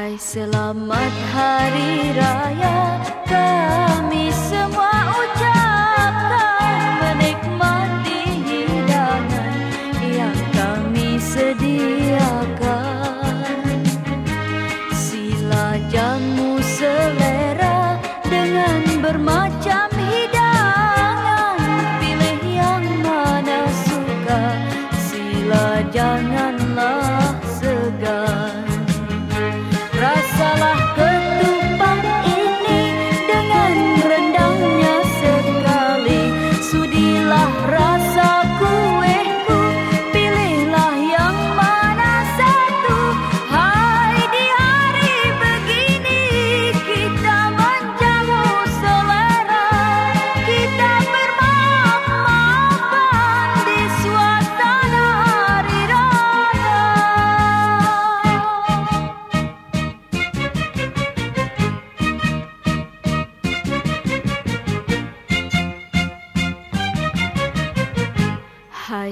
Selamat hari raya. Kami semua ucapkan menikmati hidangan yang kami sediakan. Sila jamu selera dengan bermacam hidangan. Pilih yang mana suka sila janganlah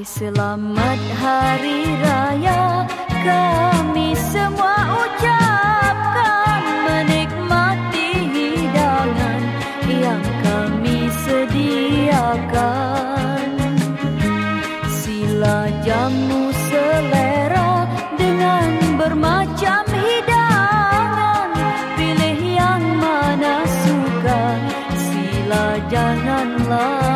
Selamat hari raya. Kami semua ucapkan menikmati hidangan yang kami sediakan. Sila jamu selera dengan bermacam hidangan. Pilih yang mana suka. Sila janganlah